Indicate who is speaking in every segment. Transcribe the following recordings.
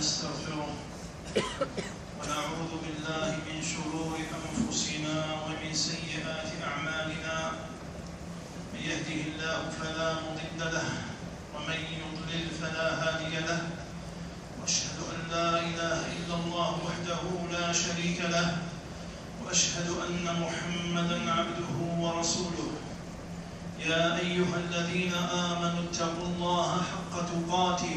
Speaker 1: ونستغفره ونعوذ بالله من شرور أنفسنا ومن سيئات أعمالنا من يهده الله فلا مضل له ومن يضلل فلا هادي له وأشهد أن لا إله إلا الله وحده لا شريك له وأشهد أن محمدا عبده ورسوله. يا أيها الذين آمنوا اتقوا الله حق تقاته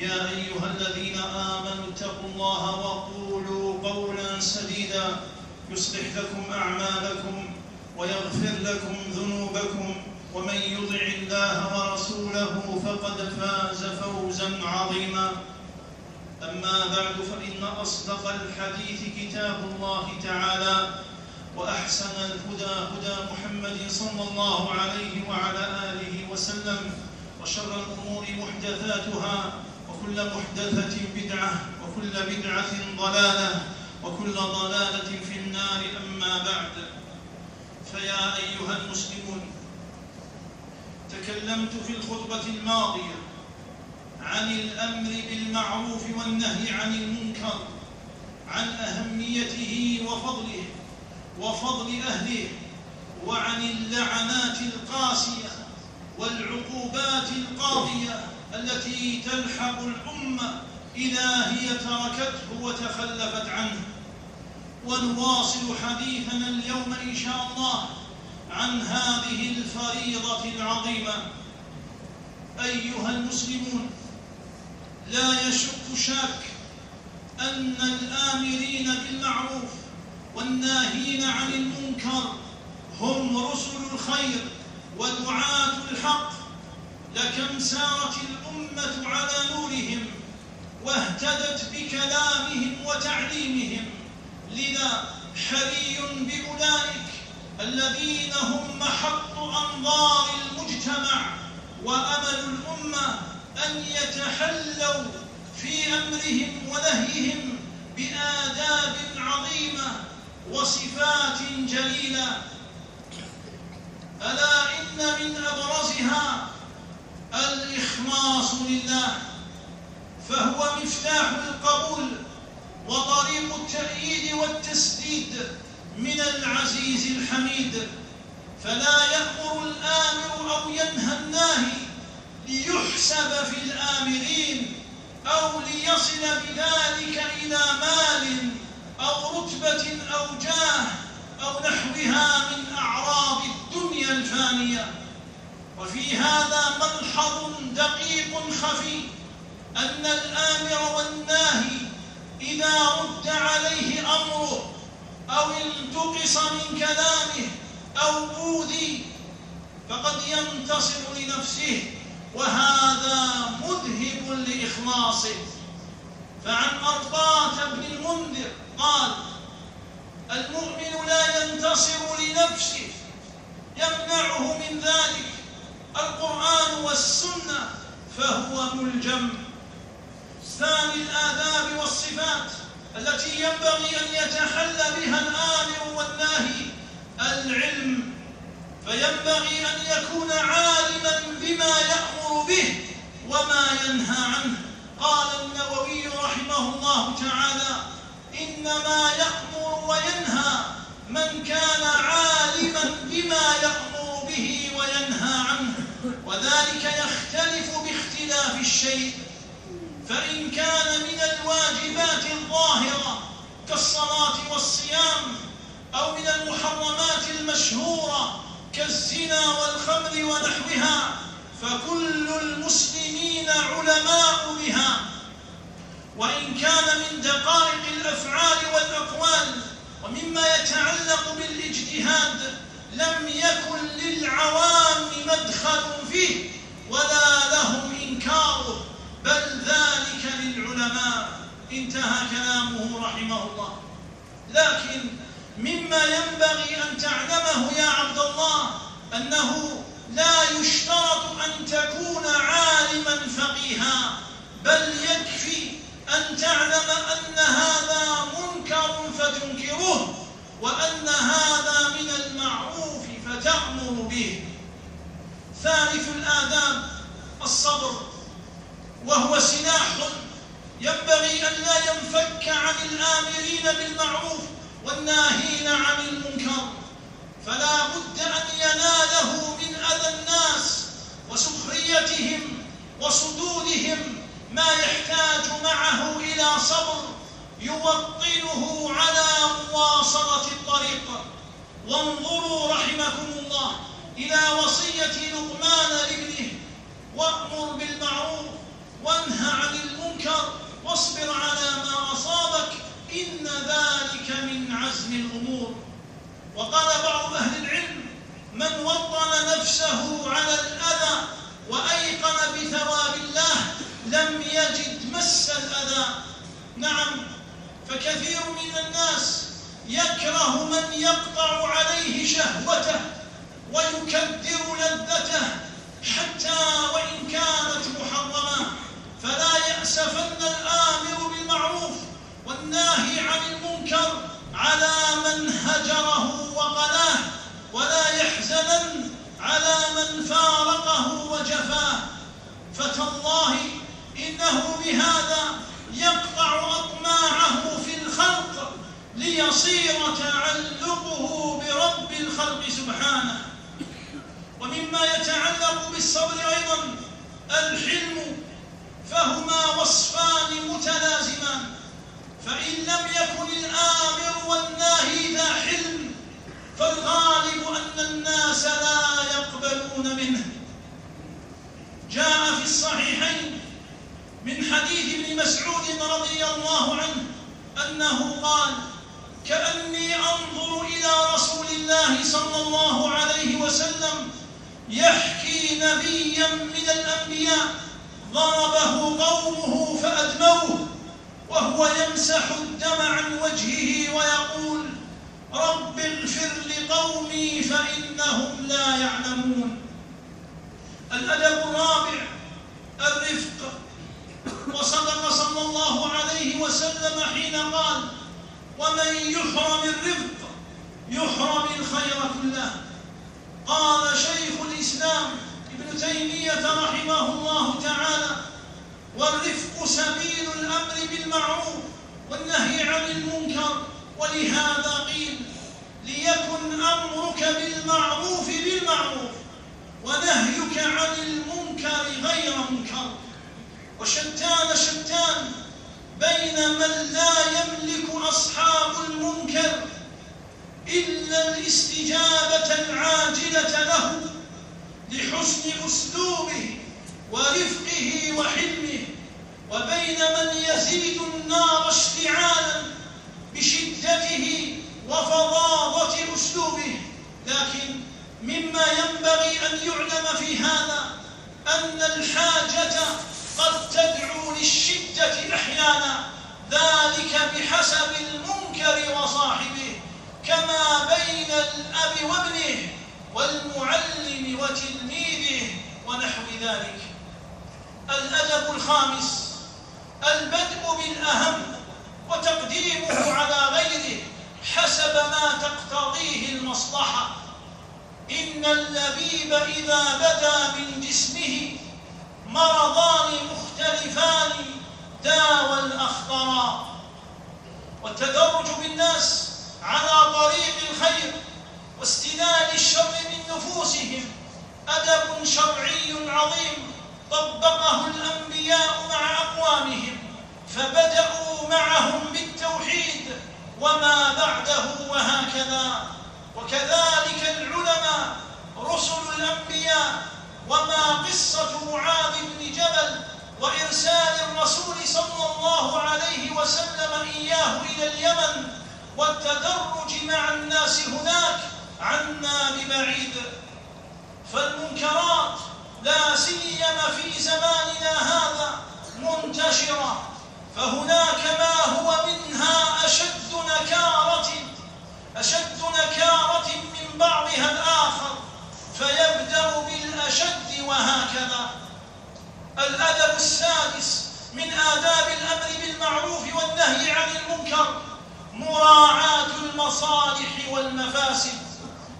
Speaker 1: يا أيها الذين آمنوا اتقوا الله وقولوا قولا سديدا. يصلح لكم أعمالكم ويغفر لكم ذنوبكم. ومن يطع الله ورسوله فقد فاز فوزا عظيما. أما بعد فإن أصدق الحديث كتاب الله تعالى وأحسن الهدى هدى محمد صلى الله عليه وعلى آله وسلم وشر الأمور محدثاتها وكل محدثة بدعة وكل بدعة ضلالة وكل ضلالة في النار أما بعد. فيا أيها المسلمون تكلمت في الخطبة الماضية عن الأمر بالمعروف والنهي عن المنكر عن أهميته وفضله وفضل أهله وعن اللعنات القاسية والعقوبات القاضية. التي تلحق الأمة إذا هي تركته وتخلفت عنه. ونواصل حديثنا اليوم إن شاء الله عن هذه الفريضة العظيمة. أيها المسلمون لا يشك شاك أن الآمرين بالمعروف والناهين عن المنكر هم رسل الخير ودعاة الحق. لكم سارت الأمة على نورهم واهتدت بكلامهم وتعليمهم لذا حري بأولئك الذين هم محط أنظار المجتمع وأمل الأمة أن يتحلوا في أمرهم ونهيهم بآداب عظيمة وصفات جليلة. ألا إن من أبرزها الإخلاص لله فهو مفتاح القبول وطريق التأييد والتسديد من العزيز الحميد. فلا يأمر الآمر أو ينهى الناهي ليحسب في الآمرين أو ليصل بذلك إلى مال أو رتبة أو جاه أو نحوها من أعراض الدنيا الفانية. وفي هذا ملحظ دقيق خفي أن الآمر والناهي إذا رد عليه أمره أو انتقص من كلامه أو أوذي فقد ينتصر لنفسه وهذا مذهب لإخلاصه. فعن أرطاة بن المنذر قال المؤمن لا ينتصر لنفسه يمنعه من ذلك. القرآن والسنة فهو ملجم. ثاني الآداب والصفات التي ينبغي أن يتحلى بها الآمر والناهي العلم. فينبغي أن يكون عالما بما يأمر به وما ينهى عنه. قال النووي رحمه الله تعالى إنما يأمر وينهى من كان عالما بما يأمر به وينهى عنه. وذلك يختلف باختلاف الشيء. فإن كان من الواجبات الظاهرة كالصلاة والصيام أو من المحرمات المشهورة كالزنا والخمر ونحوها فكل المسلمين علماء بها. وإن كان من دقائق الأفعال والأقوال ومما يتعلق بالإجتهاد لم يكن للعوام مدخل فيه ولا لهم إنكاره بل ذلك للعلماء. انتهى كلامه رحمه الله. لكن مما ينبغي أن تعلمه يا عبد الله أنه لا يشترط أن تكون عالما فقيها بل يكفي أن تعلم أن هذا منكر فتنكره وأن هذا من المعروف فتأمر به. ثالث الآداب الصبر وهو سلاح. ينبغي أن لا ينفك عن الآمرين بالمعروف والناهين عن المنكر. فلا بد أن يناله من أذى الناس وسخريتهم وصدودهم ما يحتاج معه إلى صبر. يوطنه على مواصلة الطريق. وانظروا رحمكم الله إلى وصية لقمان لابنه وأمر بالمعروف وانهى عن المنكر واصبر على ما أصابك إن ذلك من عزم الأمور. وقال بعض أهل العلم من وطن نفسه على الأذى وأيقن بثواب الله لم يجد مس الأذى. نعم فكثير من الناس يكره من يقطع عليه شهوته ويكدر لذته حتى وإن كانت محرمة. فلا يأسفن الآمر بالمعروف والناهي عن المنكر على من هجره وقلاه ولا يحزنن على من فارقه وجفاه. فتالله إنه بهذا يقطع الخلق ليصير تعلقه برب الخلق سبحانه. ومما يتعلق بالصبر أيضا الحلم فهما وصفان متلازمان. فإن لم يكن الآمر والناهي ذا حلم فالغالب أن الناس لا يقبلون منه. جاء في الصحيحين من حديث ابن مسعود رضي الله عنه أنه قال كأني أنظر إلى رسول الله صلى الله عليه وسلم يحكي نبيا من الأنبياء ضربه قومه فأدموه وهو يمسح الدم عن وجهه ويقول رب اغفر لقومي فإنهم لا يعلمون. الأدب الرابع الرفق. وصدق صلى الله عليه وسلم حين قال ومن يحرم الرفق يحرم الخير كله قال شيخ الإسلام ابن تيمية رحمه الله تعالى والرفق سبيل الأمر بالمعروف والنهي عن المنكر ولهذا قيل ليكن أمرك بالمعروف بالمعروف ونهيك عن المنكر غير منكر. وشتان شتان بين من لا يملك أصحاب المنكر إلا الاستجابة العاجلة له لحسن أسلوبه ورفقه وحلمه. وبين من يزيد النار اشتعالا بشدته وفظاظة أسلوبه. لكن مما ينبغي أن يعلم في هذا أن الحاجة قد تدعو للشدة أحيانا ذلك بحسب المنكر وصاحبه كما بين الأب وابنه والمعلم وتلميذه ونحو ذلك. الأدب الخامس البدء بالأهم وتقديمه على غيره حسب ما تقتضيه المصلحة. إن اللبيب إذا بدا من جسمه مرضان مختلفان داوى الأخطرا والتدرج بالناس على طريق الخير واستدال الشر من نفوسهم. أدب شرعي عظيم طبقه الأنبياء مع أقوامهم فبدأوا معهم بالتوحيد وما بعده وهكذا. وكذلك العلماء رسل الأنبياء وما قصة معاذ بن جبل وإرسال الرسول صلى الله عليه وسلم إياه إلى اليمن والتدرج مع الناس هناك عنا ببعيد. فالمنكرات لا سيما في زماننا هذا منتشرة فهناك ما هو منها أشد نكارة أشد نكارة من بعضها الآخر وهكذا. الأدب السادس من آداب الأمر بالمعروف والنهي عن المنكر مراعاة المصالح والمفاسد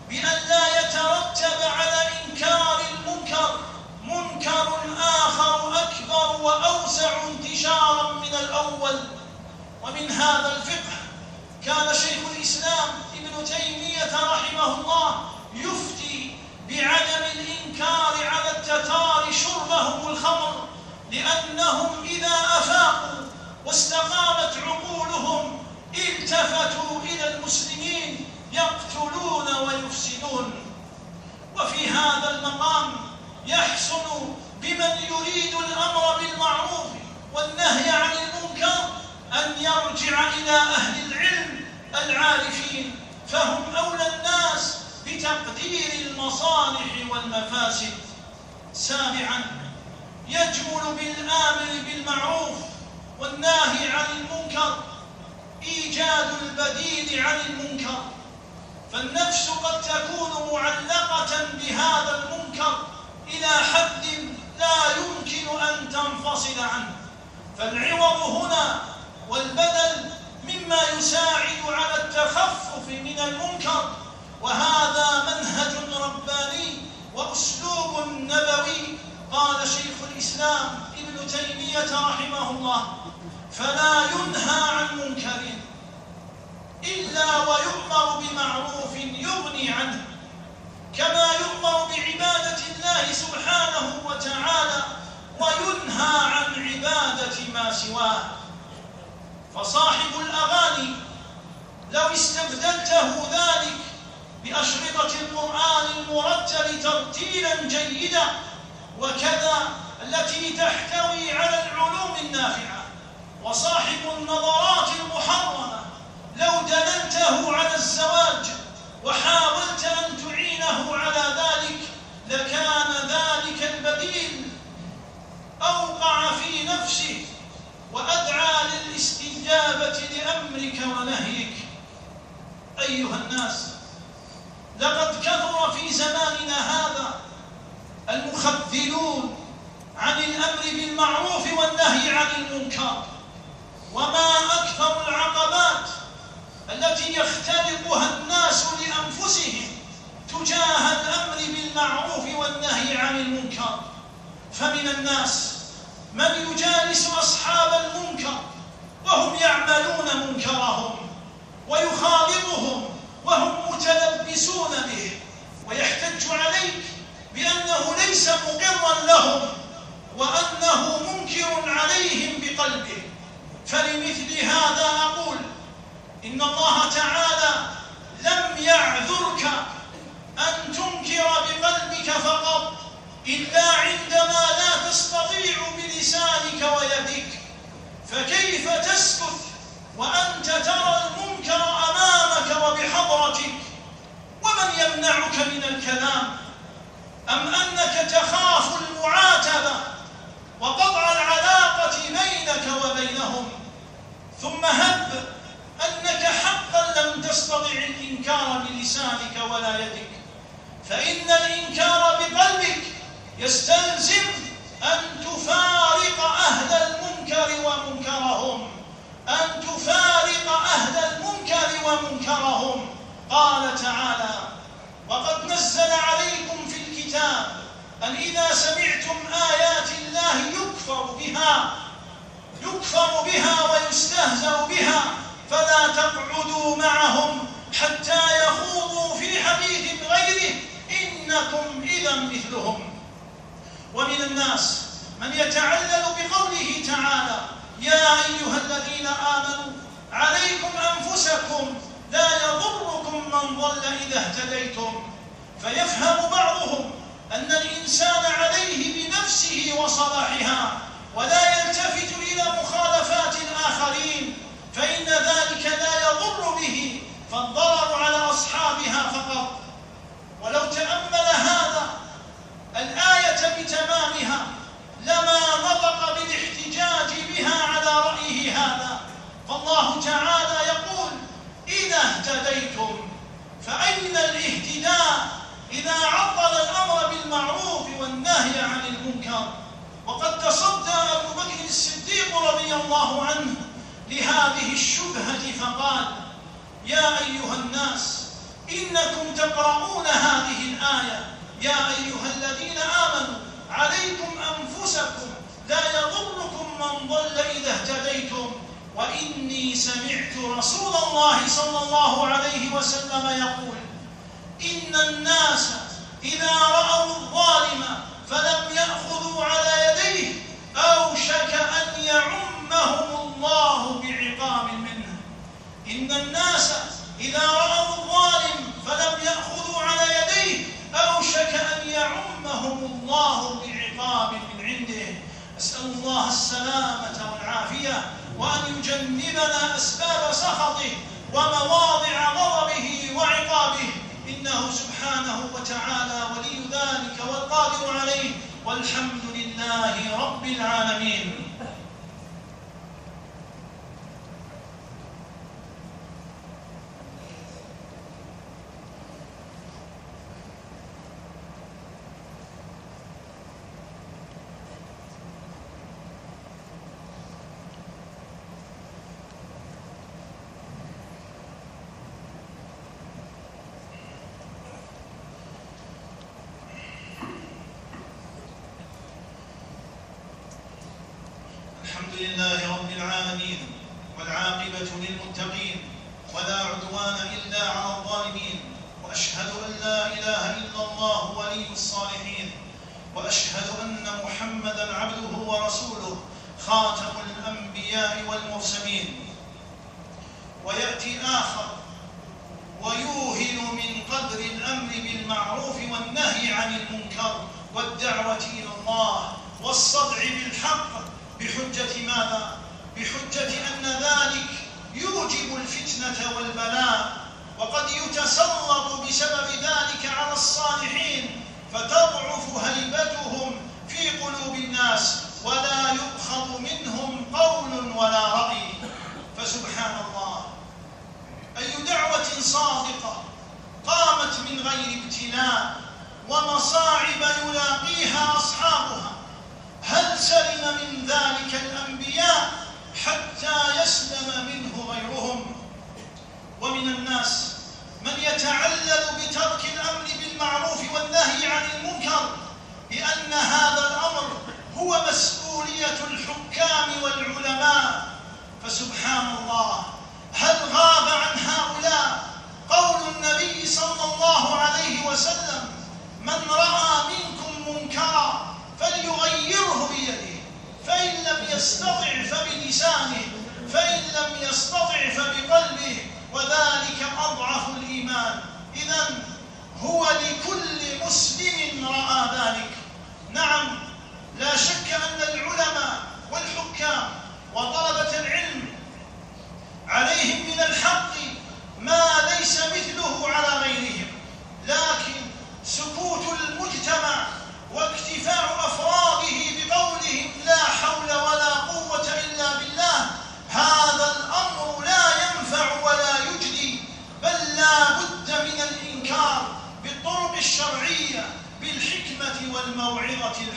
Speaker 1: بأن لا يترتب على إنكار المنكر منكر آخر أكبر وأوسع انتشارا من الأول. ومن هذا الفقه كان شيخ الإسلام ابن تيمية رحمه الله يفتي بعدم الإنكار على التتار شربهم الخمر لأنهم إذا أفاقوا واستقامت عقولهم التفتوا إلى المسلمين يقتلون ويفسدون. وفي هذا المقام يحسن بمن يريد الأمر بالمعروف والنهي عن المنكر أن يرجع إلى أهل العلم العارفين فهم أولى الناس بتقدير المصالح والمفاسد. سابعا يجمل بالآمر بالمعروف والناهي عن المنكر إيجاد البديل عن المنكر. فالنفس قد تكون معلقة بهذا المنكر إلى حد لا يمكن أن تنفصل عنه. فالعوض هنا والبدل مما يساعد على التخفف من المنكر وهذا منهج رباني وأسلوب نبوي. قال شيخ الإسلام ابن تيمية رحمه الله فلا ينهى عن منكر إلا ويؤمر بمعروف يغني عنه كما يؤمر بعبادة الله سبحانه وتعالى وينهى عن عبادة ما سواه. فصاحب الأغاني لو استبدلته ذلك بأشرطة القرآن المرتل ترتيلا جيدا وكذا التي تحتوي على العلوم النافعة وصاحب النظرات المحرمة. لو دللته على الزواج وحاولت أن تعينه على ذلك لكان ذلك البديل. أوقع في نفسه وأدعى للاستجابة لأمرك ونهيك. أيها الناس لقد كثر في زماننا هذا المخذلون عن الأمر بالمعروف والنهي عن المنكر. وما أكثر العقبات التي يختلقها الناس لأنفسهم تجاه الأمر بالمعروف والنهي عن المنكر. فمن الناس من يجالس أصحاب المنكر وهم يعملون منكرهم ويخاطبهم وهم متلبسون به ويحتج عليك بأنه ليس مقرا لهم وأنه منكر عليهم بقلبه. فلمثل هذا أقول إن الله تعالى لم يعذرك أن تنكر بقلبك فقط إلا عندما لا تستطيع بلسانك ويدك. فكيف تسكت وأنت ترى المنكر أمامك وبحرك عورتك ومن يمنعك من الكلام؟ أم أنك تخاف المعاتبة وقطع العلاقة بينك وبينهم؟ ثم هب أنك حقا لم تستطع الإنكار بلسانك ولا يدك فإن الإنكار بقلبك يستلزم أن تفارق أهل المنكر ومنكرهم. أن تفارق أهل المنكر ومنكرهم. قال تعالى وقد نزل عليكم في الكتاب أن إذا سمعتم آيات الله يكفر بها يكفر بها ويستهزأ بها فلا تقعدوا معهم حتى يخوضوا في حديث غيره. إنكم إذا مثلهم. ومن الناس من يتعلل بقوله تعالى يا أيها الذين آمنوا عليكم أنفسكم لا يضركم من ضل إذا اهتديتم. فيفهم بعضهم أن الإنسان عليه بنفسه وصلاحها ولا يلتفت إلى مخالفات الآخرين. فإن ذلك لا يضر به فالضرر على أصحابها فقط. ولو تأمل هذا الآية بتمامها. لما نطق بالاحتجاج بها على رأيه هذا فالله تعالى يقول إذا اهتديتم فأين الاهتداء إذا عطل الأمر بالمعروف والنهي عن المنكر. وقد تصدى أبو بكر الصديق رضي الله عنه لهذه الشبهة فقال يا أيها الناس إنكم تقرؤون هذه الآية يا أيها الذين آمنوا عليكم أنفسكم لا يضركم من ضل إذا اهتديتم. وإني سمعت رسول الله صلى الله عليه وسلم يقول إن الناس إذا رأوا الظالم فلم يأخذوا على يديه أوشك أن يعمهم الله بعقاب منه. إن الناس إذا رأوا الظالم فلم يأخذوا على يديه أوشك أن يعمهم الله بعقاب من عنده. أسأل الله السلامة والعافية وأن يجنبنا أسباب سخطه ومواضع غضبه وعقابه. إنه سبحانه وتعالى ولي ذلك والقادر عليه. والحمد لله رب العالمين. لله رب العالمين والعاقبة للمتقين ولا عدوان إلا على الظالمين وأشهد أن لا إله إلا الله ولي الصالحين وأشهد أن محمدا عبده ورسوله خاتم الأنبياء والمرسلين. ويأتي آخر ويوهن من قدر الأمر بالمعروف والنهي عن المنكر والدعوة إلى الله والصدع بالحق بحجة ماذا؟ بحجة أن ذلك يوجب الفتنة والبلاء وقد يتسلط بسبب ذلك على الصالحين فتضعف هيبتهم في قلوب الناس ولا يؤخذ منهم قول ولا رأي فسبحان الله أي دعوة صادقة قامت من غير ابتلاء ومصاعب يلاقيها أصحابها هل سلم من ذلك الأنبياء حتى يسلم منه غيرهم ومن الناس من يتعلل بترك الأمر بالمعروف والنهي عن المنكر لأن هذا الأمر هو مسؤولية الحكام والعلماء. فسبحان الله هل غاب عن هؤلاء قول النبي صلى الله عليه وسلم من رأى منكم منكرا فليغيره بيده فإن لم يستطع فبلسانه فإن لم يستطع فبقلبه وذلك أضعف الإيمان. إذا هو لكل مسلم رأى ذلك. نعم لا شك أن العلماء والحكام وطلبة العلم عليهم من الحق ما ليس مثله على غيرهم. لكن سكوت المجتمع واكتفاء أفراده بقولهم لا حول ولا قوة إلا بالله هذا الأمر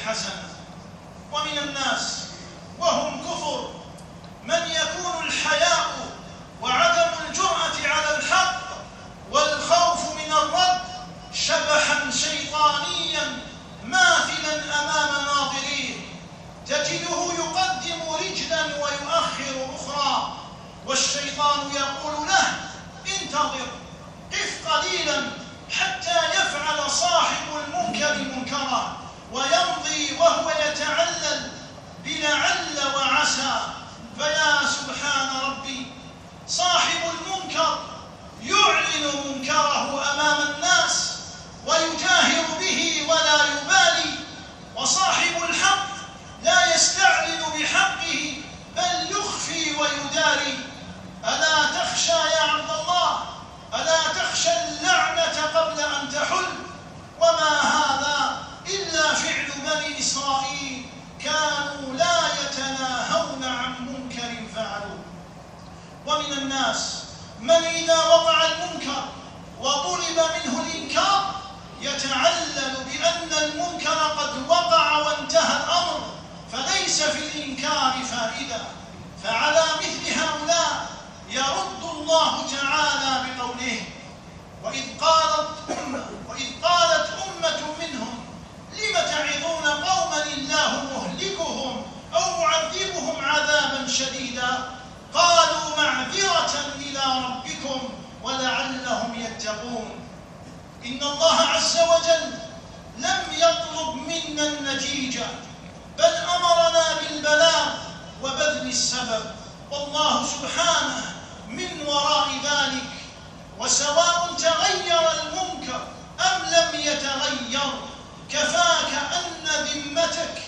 Speaker 1: حسنة ومن الناس الناس. من إذا وقع المنكر وطلب منه الإنكار يتعلل بأن المنكر قد وقع وانتهى الأمر فليس في الإنكار فائدة. فعلى مثل هؤلاء يرد الله تعالى بقوله وإذ قالت أمة وإذ قالت أمة منهم لم تعظون قوما الله مهلكهم أو معذبهم عذابا شديدا؟ قالوا معذرة إلى ربكم ولعلهم يتقون. إن الله عز وجل لم يطلب منا النتيجة بل أمرنا بالبلاغ وبذل السبب. والله سبحانه من وراء ذلك وسواء تغير المنكر أم لم يتغير كفاك أن ذمتك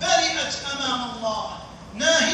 Speaker 1: برئت أمام الله. ناهي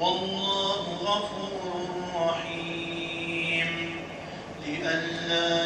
Speaker 1: والله غفور رحيم. لئلا